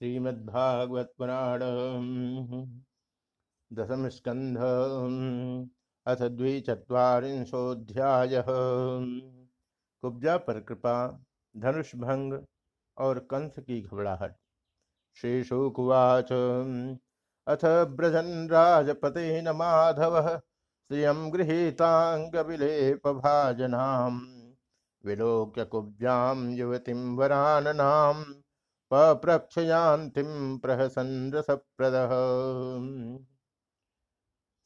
श्रीमद्भागवत पुराण दशम स्कंध अथ द्विचत्वारिंशोऽध्याय। कुब्जा पर कृपा, धनुष भंग और कंस की घबराहट। श्री शुकुवाच अथ ब्रजन राजपते न माधव श्रियं गृहीताङ्गविलेपभाजनाम्। विलोक्य कुब्जां युवतीं वराननाम्। पप्रक्षयान्तिम प्रहसन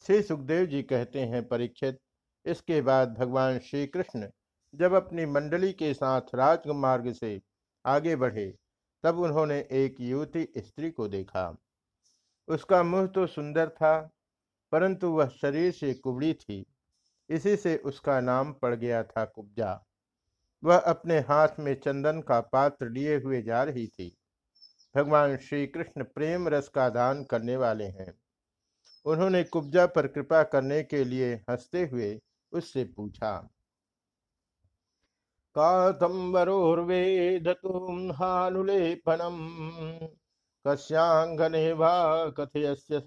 श्री सुखदेव जी कहते हैं, परीक्षित, इसके बाद भगवान श्री कृष्ण जब अपनी मंडली के साथ राजमार्ग से आगे बढ़े, तब उन्होंने एक युवती स्त्री को देखा। उसका मुँह तो सुंदर था, परंतु वह शरीर से कुबड़ी थी। इसी से उसका नाम पड़ गया था कुब्जा। वह अपने हाथ में चंदन का पात्र लिए हुए जा रही थी। भगवान श्री कृष्ण प्रेम रस का दान करने वाले हैं। उन्होंने कुब्जा पर कृपा करने के लिए हँसते हुए उससे पूछा कातम्बरोर्वेदतुम हानुलेपनम कस्यांगने वा कथयस्य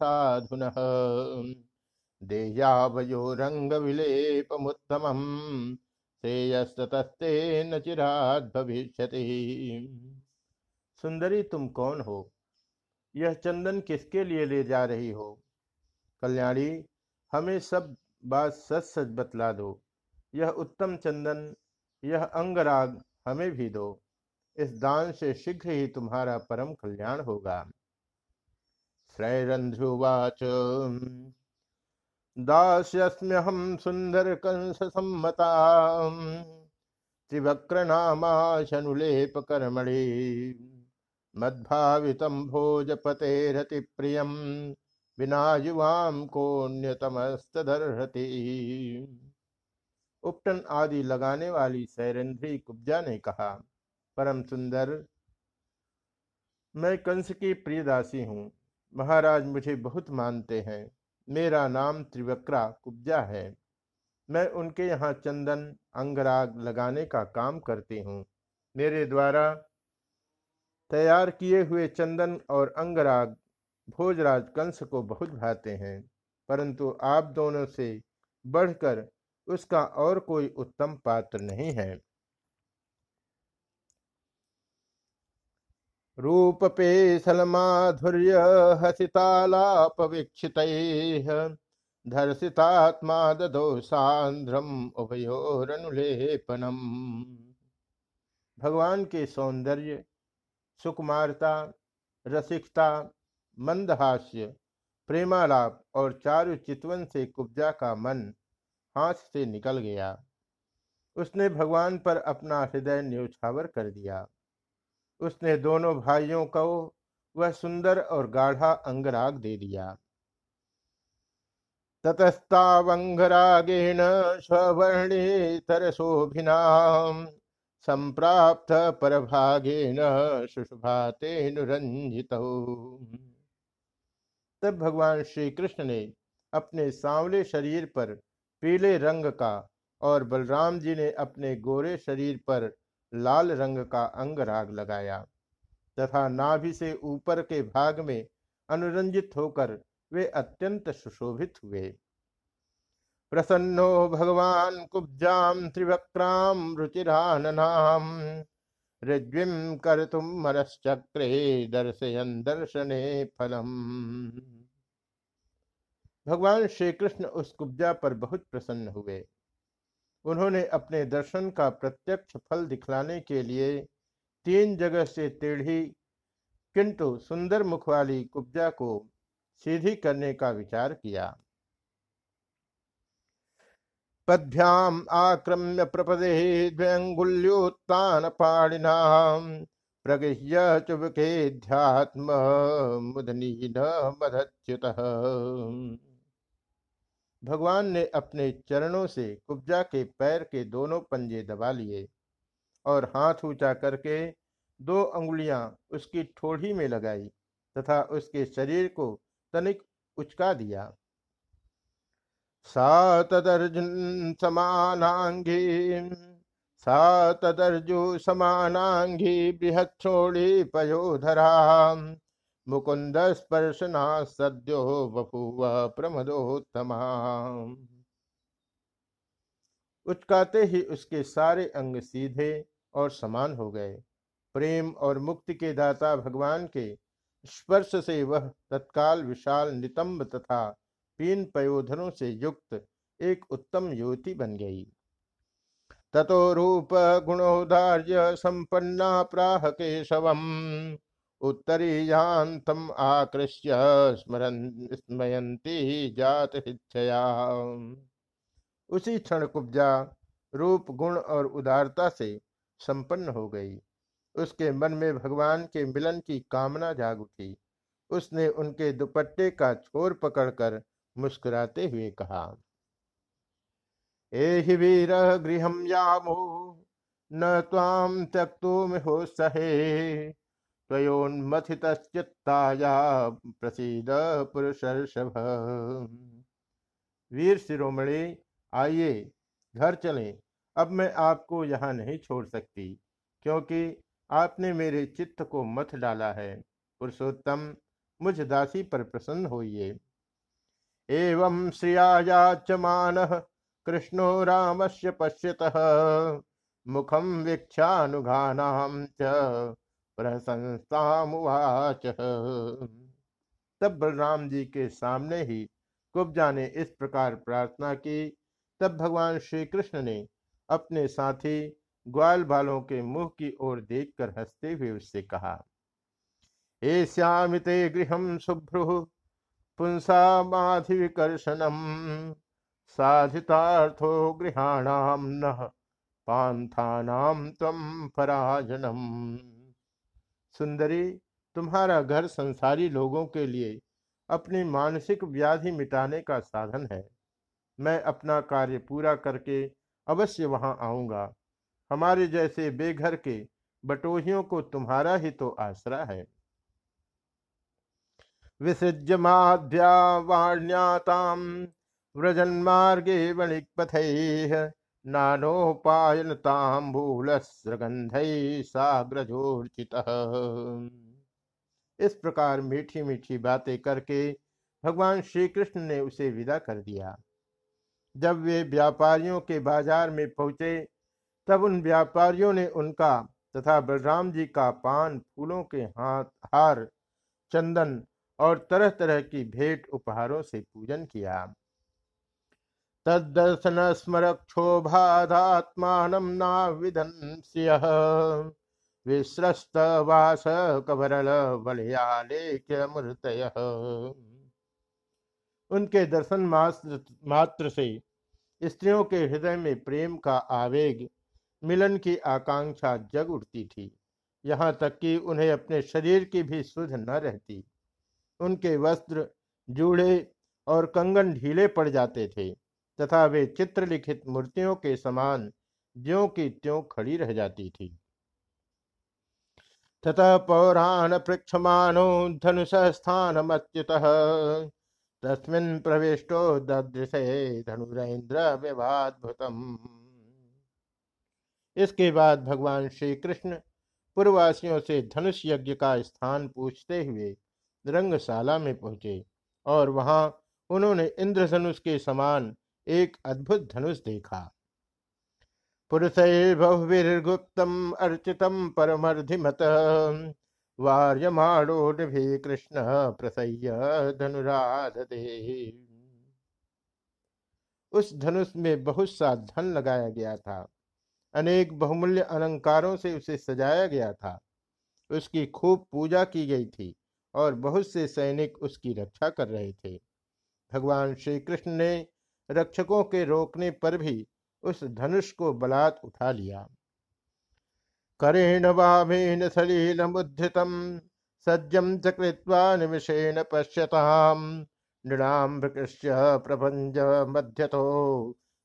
श्रेयस्तस्ते चिराद भविष्य सुंदरी, तुम कौन हो? यह चंदन किसके लिए ले जा रही हो? कल्याणी, हमें सब बात सच सच बतला दो। यह उत्तम चंदन, यह अंगराग हमें भी दो। इस दान से शीघ्र ही तुम्हारा परम कल्याण होगा। श्रैरंध्रुवाच। दास्यस्म्यहं सुन्दरकंससम्मता। त्रिवक्रनामाशनुलेपकर्मणि। मद्भावितं भोजपतेरतिप्रियं विना युवां कोन्यतमस्तदर्हति उपटन आदि लगाने वाली सैरंध्री कुब्जा ने कहा, परम सुंदर, मैं कंस की प्रिय दासी हूँ। महाराज मुझे बहुत मानते हैं। मेरा नाम त्रिवक्रा कुब्जा है। मैं उनके यहाँ चंदन, अंगराग लगाने का काम करती हूँ। मेरे द्वारा तैयार किए हुए चंदन और अंगराग भोजराज कंस को बहुत भाते हैं, परंतु आप दोनों से बढ़कर उसका और कोई उत्तम पात्र नहीं है। रूपपेशलमाधुर्य हसितालापवीक्षितैः धर्षितात्मा ददो सान्द्रम उभयोरनुलेपनम। भगवान के सौंदर्य, सुकुमारता, रसिकता, मंदहास्य, प्रेमालाप और चारु चितवन से कुब्जा का मन हाथ से निकल गया। उसने भगवान पर अपना हृदय न्योछावर कर दिया। उसने दोनों भाइयों को वह सुंदर और गाढ़ा अंगराग दे दिया। ततस्तावंगरागेण स्ववर्णेतरशोभिना संप्राप्त परभागेन शुशुभातेनुरंजित तब भगवान श्री कृष्ण ने अपने सांवले शरीर पर पीले रंग का और बलराम जी ने अपने गोरे शरीर पर लाल रंग का अंगराग लगाया तथा नाभि से ऊपर के भाग में अनुरंजित होकर वे अत्यंत सुशोभित हुए। प्रसन्नो भगवान कुब्जाम त्रिवक्राम रुचिराननाम ऋज्विम कर तुम मनश्चक्रे दर्शयन दर्शने फलम। भगवान श्री कृष्ण उस कुब्जा पर बहुत प्रसन्न हुए। उन्होंने अपने दर्शन का प्रत्यक्ष फल दिखलाने के लिए तीन जगह से टेढ़ी किंतु सुंदर मुख वाली कुब्जा को सीधी करने का विचार किया। पद्भ्याम आक्रम्य प्रपदे द्व्यंगुल्योत्तान पाणिना प्रगृह्य चुबके ध्यात्म मुदनी न मदच्युत। भगवान ने अपने चरणों से कुब्जा के पैर के दोनों पंजे दबा लिए और हाथ ऊँचा करके दो अंगुलियाँ उसकी ठोड़ी में लगाई तथा उसके शरीर को तनिक उचका दिया। सा तदर्जुन समानांगी सा तदर्जु समानांगी बृहक्षोड़ी पयोधरा। मुकुंद स्पर्शना सद्यो बभुव प्रमदोत्तमा। उचकाते ही उसके सारे अंग सीधे और समान हो गए। प्रेम और मुक्ति के दाता भगवान के स्पर्श से वह तत्काल विशाल नितंब तथा पीन पयोधनों से युक्त एक उत्तम युवती बन गई। ततो रूप गुणोदार्य संपन्ना प्राह केशवम। उत्तरीयांतम आकृष्य स्मरन स्मयंती जात हिच्छया उसी क्षण कुब्जा रूप, गुण और उदारता से संपन्न हो गई। उसके मन में भगवान के मिलन की कामना जाग उठी। उसने उनके दुपट्टे का छोर पकड़कर मुस्कुराते हुए कहा ए वीर गृह यामो, न ताम त्यक्तुम हो सहे। त्वयोन्मथितश्चित्ताया प्रसीद पुरुषर्षभ। वीर शिरोमणि, आइए, घर चलें। अब मैं आपको यहाँ नहीं छोड़ सकती, क्योंकि आपने मेरे चित्त को मथ डाला है। पुरुषोत्तम, मुझ दासी पर प्रसन्न होइए। एवं श्रियायाचमान कृष्णो रामस्य पश्यतः। मुखम वीक्षानुघानाम च। प्रशंसामुवाच तब बलराम जी के सामने ही कुब्जा ने इस प्रकार प्रार्थना की। तब भगवान श्री कृष्ण ने अपने साथी ग्वाल बालों के मुँह की ओर देखकर हँसते हुए उससे कहा ए श्यामिते गृह शुभ्रु पुंसामाधिविकर्षणम साधितार्थो गृहाणाम न पांथानाम तम पराजनम। सुंदरी, तुम्हारा घर संसारी लोगों के लिए अपनी मानसिक व्याधि मिटाने का साधन है। मैं अपना कार्य पूरा करके अवश्य वहाँ आऊँगा। हमारे जैसे बेघर के बटोहियों को तुम्हारा ही तो आसरा है। विसृज्य माध्यावाण्याताम व्रजन मार्गे वणिक पथैः नानोपायनताम्बूलस्रगंधै साग्रजोर्चित इस प्रकार मीठी मीठी बातें करके भगवान श्री कृष्ण ने उसे विदा कर दिया। जब वे व्यापारियों के बाज़ार में पहुँचे, तब उन व्यापारियों ने उनका तथा बलराम जी का पान, फूलों के हाथ, हार, चंदन और तरह तरह की भेंट उपहारों से पूजन किया। तदर्शन स्मरक्षोभात्मान नाविधन विश्रस्त वास कबरल बलियालेख्य मूर्तय उनके दर्शन मात्र मात्र से स्त्रियों के हृदय में प्रेम का आवेग, मिलन की आकांक्षा जग उठती थी। यहाँ तक कि उन्हें अपने शरीर की भी सुध न रहती। उनके वस्त्र, जूड़े और कंगन ढीले पड़ जाते थे। तथा वे चित्रलिखित मूर्तियों के समान ज्यों की त्यों खड़ी रह जाती थी। तथा पौराण पृक्षमानो धनुष स्थान अच्युत तस्मिन प्रविष्टो ददृशे धनुरेन्द्र विवाद्भुतम इसके बाद भगवान श्री कृष्ण पूर्ववासियों से धनुष यज्ञ का स्थान पूछते हुए रंगशाला में पहुँचे और वहाँ उन्होंने इंद्रधनुष के समान एक अद्भुत धनुष देखा। पुरुष बहुवीर्गुप्तम अर्चितम परमर्धिमत। वार्यमाणो भी कृष्ण धनुराध उस धनुष में बहुत सा धन लगाया गया था। अनेक बहुमूल्य अलंकारों से उसे सजाया गया था। उसकी खूब पूजा की गई थी और बहुत से सैनिक उसकी रक्षा कर रहे थे। भगवान श्री कृष्ण ने रक्षकों के रोकने पर भी उस धनुष को बलात् उठा लिया। करेण वामेन सलील मुद्रितम सज्जम चकृत्वा निमिषेण पश्यताम। नृणाम प्रपंच मध्यतो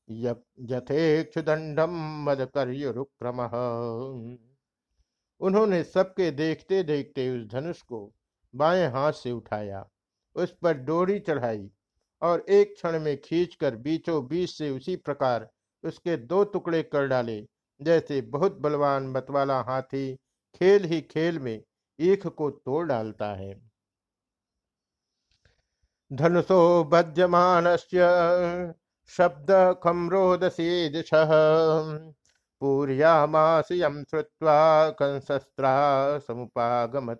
यथेक्षुदंडम मदकर्युरुक्रम। उन्होंने सबके देखते देखते उस धनुष को बाएँ हाथ से उठाया, उस पर डोरी चढ़ाई और एक क्षण में खींचकर बीचों बीच से उसी प्रकार उसके दो टुकड़े कर डाले। जैसे बहुत बलवान मतवाला हाथी खेल ही खेल में ईख को तोड़ डालता है। धनुषो बध्यमान शब्द खम्रोदसी दिश। यम श्रुत्वा कंसस्त्रा समुपागमत।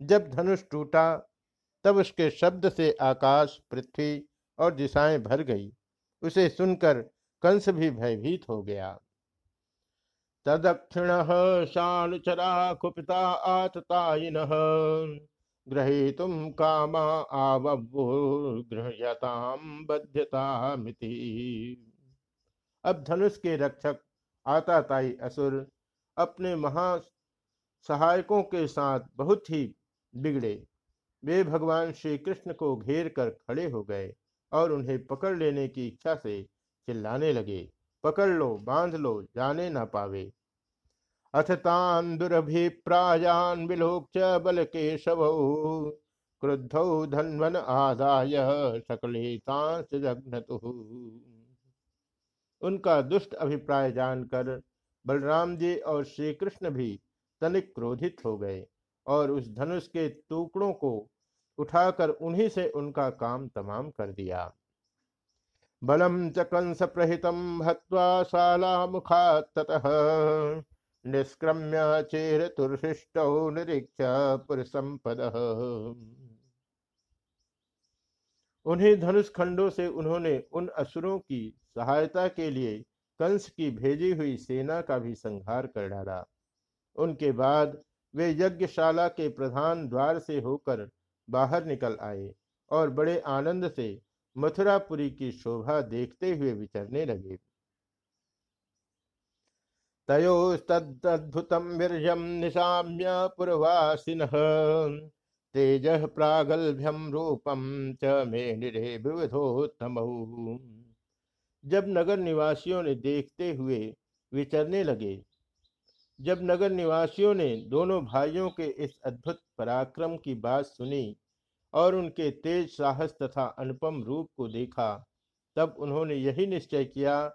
जब धनुष टूटा तब उसके शब्द से आकाश, पृथ्वी और दिशाएँ भर गई। उसे सुनकर कंस भी भयभीत हो गया। तदक्षिण शानुचरा कुपिता आततायिन ग्रहीतुम कामा आवगृहताम बध्यता मिति अब धनुष के रक्षक आताताई असुर अपने महा सहायकों के साथ बहुत ही बिगड़े। वे भगवान श्री कृष्ण को घेर कर खड़े हो गए और उन्हें पकड़ लेने की इच्छा से चिल्लाने लगे, पकड़ लो, बाँध लो, जाने ना पावे। अथ तान दुरभिप्रायान विलोक्य बल केशव क्रुद्धौ धन्वन आदाय उनका दुष्ट अभिप्राय जानकर बलराम जी और श्री कृष्ण भी तनिक क्रोधित हो गए और उस धनुष के टुकड़ों को उठाकर उन्हीं से उनका काम तमाम कर दिया। बलम च कंस प्रहितम हत्वा शाला मुखा ततः। निष्क्रम्य चेर तुर्शिष्ट निरीक्ष पुरसंपद। उन्हें धनुष खंडों से उन्होंने उन असुरों की सहायता के लिए कंस की भेजी हुई सेना का भी संहार कर डाला। उनके बाद वे यज्ञशाला के प्रधान द्वार से होकर बाहर निकल आए और बड़े आनंद से मथुरापुरी की शोभा देखते हुए विचरने लगे। तयोस्तद्भुतम वीर्यम निशाम्य पुरवासिन तेज प्रागल्भ्यम रूपम च मे निरे विविधोत्तम। जब नगर निवासियों ने देखते हुए विचरने लगे जब नगर निवासियों ने दोनों भाइयों के इस अद्भुत पराक्रम की बात सुनी और उनके तेज साहस तथा अनुपम रूप को देखा, तब उन्होंने यही निश्चय किया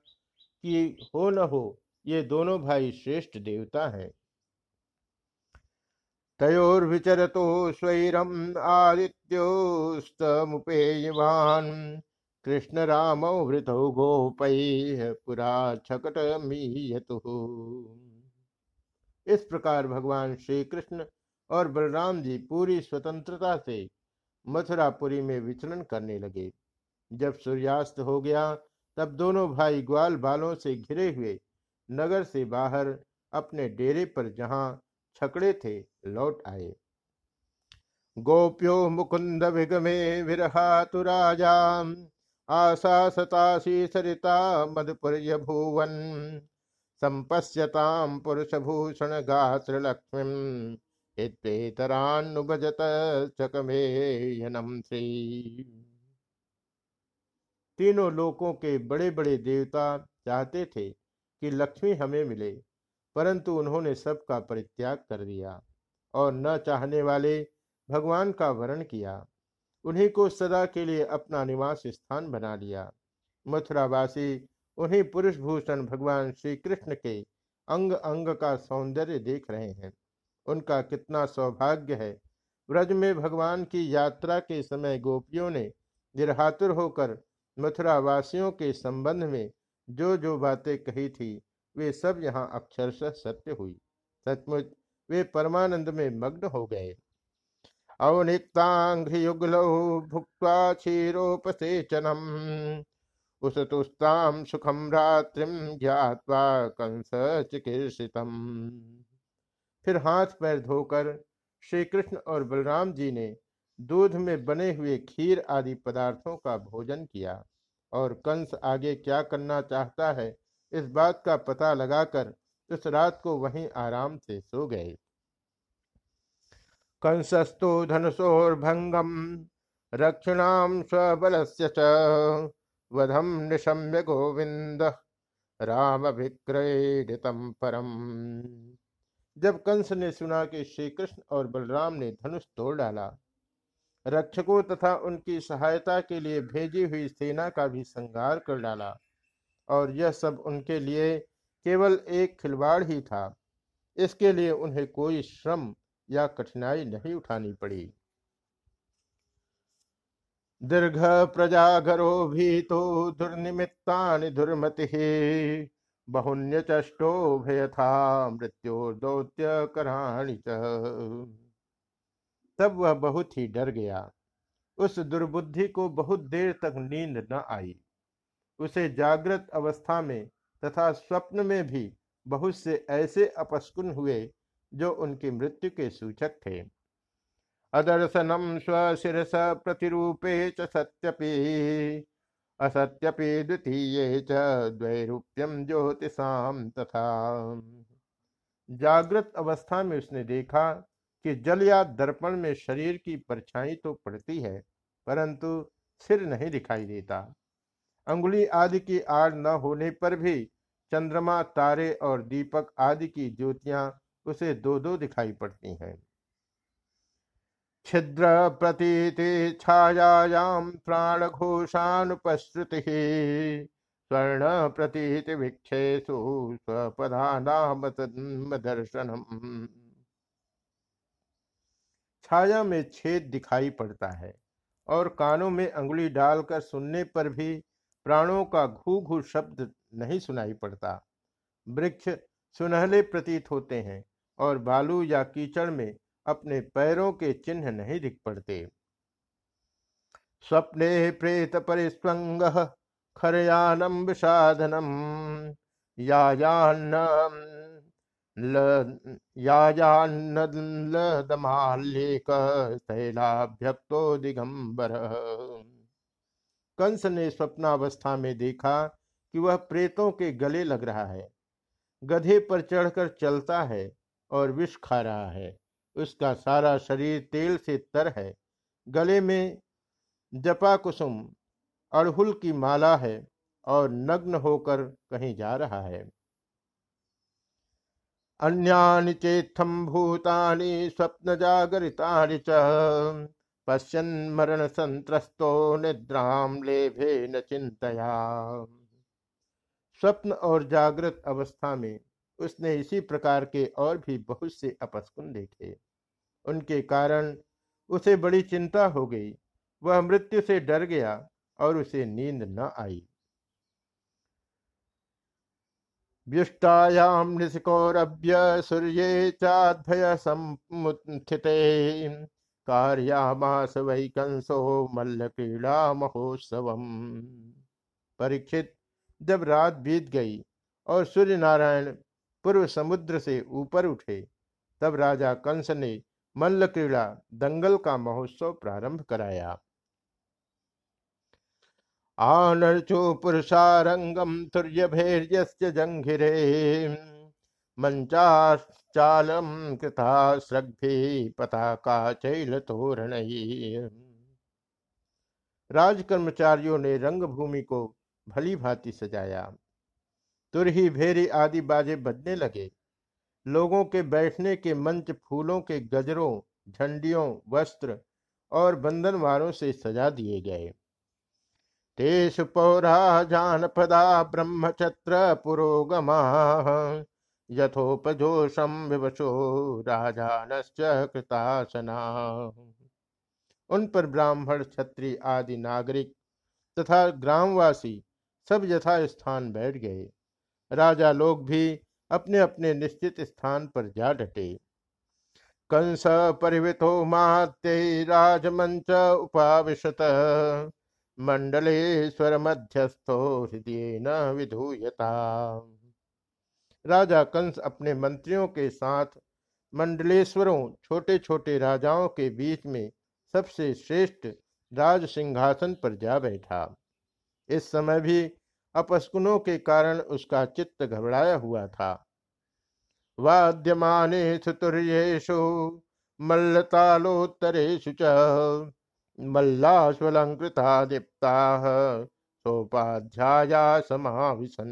कि हो न हो, ये दोनों भाई श्रेष्ठ देवता हैं। तयोर्विचरतो स्वैरम आदित्योस्तमुपेयवान कृष्ण राम वृत गोपै पुरा छकट मीयतु इस प्रकार भगवान श्री कृष्ण और बलराम जी पूरी स्वतंत्रता से मथुरापुरी में विचरण करने लगे। जब सूर्यास्त हो गया, तब दोनों भाई ग्वाल बालों से घिरे हुए नगर से बाहर अपने डेरे पर जहाँ छकड़े थे लौट आए। गोप्यो मुकुंद विगमे विरहातु राजा आशा सतासी सरिता मधुपुर भुवन। संपश्यताम पुरुषभूषण गात्र लक्ष्मी इतरान्नुभजत चकमेयनम श्री। तीनों लोकों के बड़े बड़े देवता चाहते थे कि लक्ष्मी हमें मिले, परंतु उन्होंने सबका परित्याग कर दिया और न चाहने वाले भगवान का वरण किया। उन्हीं को सदा के लिए अपना निवास स्थान बना लिया। मथुरावासी उन्हीं पुरुष भूषण भगवान श्री कृष्ण के अंग अंग का सौंदर्य देख रहे हैं। उनका कितना सौभाग्य है। व्रज में भगवान की यात्रा के समय गोपियों ने निरहातुर होकर मथुरा वासियों के संबंध में जो जो बातें कही थी, वे सब यहाँ अक्षरशः सत्य हुई। सचमुच वे परमानंद में मग्न हो गए। अवनिक्तांघ्रियुगलौ भुक्त्वा क्षीरोपसेचनम। उसतुस्ताम सुखम रात्रिम ज्ञावा कंस चिकित्सितम फिर हाथ पैर धोकर श्री कृष्ण और बलराम जी ने दूध में बने हुए खीर आदि पदार्थों का भोजन किया और कंस आगे क्या करना चाहता है, इस बात का पता लगाकर उस रात को वहीं आराम से सो गए। कंसस्तु धनुषोर्भंगम रक्षणाम स्वबल वधम निशम्य गोविंद राम विक्रयतम परम। जब कंस ने सुना कि श्री कृष्ण और बलराम ने धनुष तोड़ डाला, रक्षकों तथा उनकी सहायता के लिए भेजी हुई सेना का भी संगार कर डाला, और यह सब उनके लिए केवल एक खिलवाड़ ही था, इसके लिए उन्हें कोई श्रम या कठिनाई नहीं उठानी पड़ी। दीर्घ प्रजागरो भी तो दुर्निमित्ता दुर्मति बहुन्य मृत्यु दौत्य कराणी तब वह बहुत ही डर गया। उस दुर्बुद्धि को बहुत देर तक नींद न आई। उसे जागृत अवस्था में तथा स्वप्न में भी बहुत से ऐसे अपस्कुन हुए जो उनकी मृत्यु के सूचक थे। अदर्शनम स्वशिरस प्रतिरूपे च सत्यपि। असत्यपि द्वितीय च ज्योतिषाम तथा। जागृत अवस्था में उसने देखा कि जल या दर्पण में शरीर की परछाई तो पड़ती है, परंतु सिर नहीं दिखाई देता। अंगुली आदि की आड़ न होने पर भी चंद्रमा, तारे और दीपक आदि की ज्योतियाँ उसे दो दो दिखाई पड़ती हैं। छिद्र प्रतीति छायायाम प्राण घोषानुपश्रुति स्वर्ण प्रतीति विक्षेसु स्वपदा नाम दर्शनम छाया में छेद दिखाई पड़ता है और कानों में अंगुली डालकर सुनने पर भी प्राणों का घू घू शब्द नहीं सुनाई पड़ता। वृक्ष सुनहले प्रतीत होते हैं और बालू या कीचड़ में अपने पैरों के चिन्ह नहीं दिख पड़ते। स्वप्ने प्रेत परिस्वंग खरयानम विषादनम यायान्न याजान्नदमाल्यकैलाभ्यक्तो दिगंबर। कंस ने स्वप्नावस्था में देखा कि वह प्रेतों के गले लग रहा है। गधे पर चढ़कर चलता है और विष खा रहा है। उसका सारा शरीर तेल से तर है। गले में जपा कुसुम अड़हुल की माला है और नग्न होकर कहीं जा रहा है। अन्यानि चेत्थम भूतानि स्वप्न जागरितानि च। पश्यन् मरण संत्रस्तो निद्राम लेभे न चिंतया स्वप्न और जागृत अवस्था में उसने इसी प्रकार के और भी बहुत से अपस्कुन देखे। उनके कारण उसे बड़ी चिंता हो गई। वह मृत्यु से डर गया और उसे नींद न आई। व्युष्टायां निशिकोरभ्य सूर्ये चाद्भय समुत्थिते। कार्यामास वै कंसो मल्ल क्रीड़ा महोत्सव परीक्षित, जब रात बीत गई और सूर्य नारायण पूर्व समुद्र से ऊपर उठे, तब राजा कंस ने मल्ल क्रीड़ा दंगल का महोत्सव प्रारंभ कराया। आनर्चो पुरुषारंगम तुर्यभैर्यस्य जंघिरे मंचाचालम कृता सृग्भि पताका चैल तोरण राज कर्मचारियों ने रंगभूमि को भली भांति सजाया। तुरही भेरी आदि बाजे बजने लगे। लोगों के बैठने के मंच फूलों के गजरों, झंडियों, वस्त्र और बंधनवारों से सजा दिए गए। तेषु पौरा जानपदा ब्रह्मचत्र पुरोगमाः यथोपजोषम विवशो राजानश्च कृतासना। उन पर ब्राह्मण, क्षत्रिय आदि नागरिक तथा ग्रामवासी सब यथा स्थान बैठ गए। राजा लोग भी अपने अपने निश्चित स्थान पर जा डटे। कंस परिवितो माते राजमंच उपाविशत। मंडलेश्वर मध्यस्थो हृदय न विधूयता। राजा कंस अपने मंत्रियों के साथ मंडलेश्वरों छोटे छोटे राजाओं के बीच में सबसे श्रेष्ठ राज सिंहासन पर जा बैठा। इस समय भी अपस्कुनों के कारण उसका चित्त घबराया हुआ था। वाद्यमाने सुतुर्येशु मल्लतालोत्तरेशु च मल्लाश्वलंकृता दीप्ता सोपाध्याया समाविशन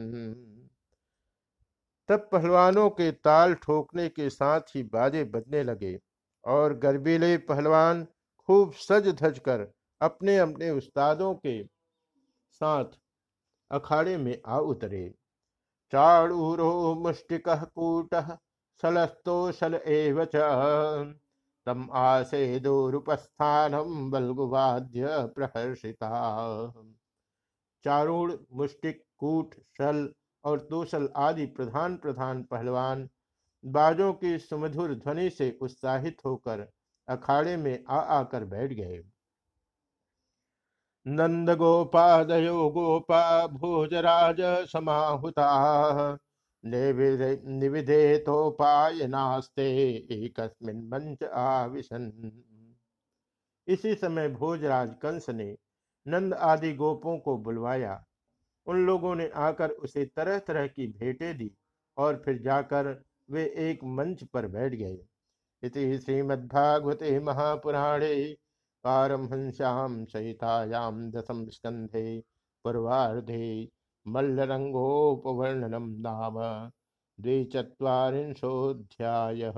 तब पहलवानों के ताल ठोकने के साथ ही बाजे बजने लगे और गर्बीले पहलवान खूब सज धज कर अपने अपने उस्तादों के साथ अखाड़े में आ उतरे। चाड़ूरो मुष्टिक कूट सलस्तोशल एव तम आसे दूरुपस्थानम बलगुवाद्य प्रहर्षिता। चारूण, मुष्टिक, कूट सल और तोसल आदि प्रधान प्रधान पहलवान बाजों की सुमधुर ध्वनि से उत्साहित होकर अखाड़े में आ आकर बैठ गए। नंद गोपादयो गोपा भोजराज समाहुता। निविधे तोपाय नास्ते एक मंच आविशन। इसी समय भोजराज कंस ने नंद आदि गोपों को बुलवाया। उन लोगों ने आकर उसे तरह तरह की भेंटें दी और फिर जाकर वे एक मंच पर बैठ गए। इति श्रीमद्भागवते महापुराणे पारमहंस्याम सहितायाम दशम स्कंधे पूर्वाधे मल्लरंगोपवर्णनम नाम द्विचत्वारिंशोऽध्यायः।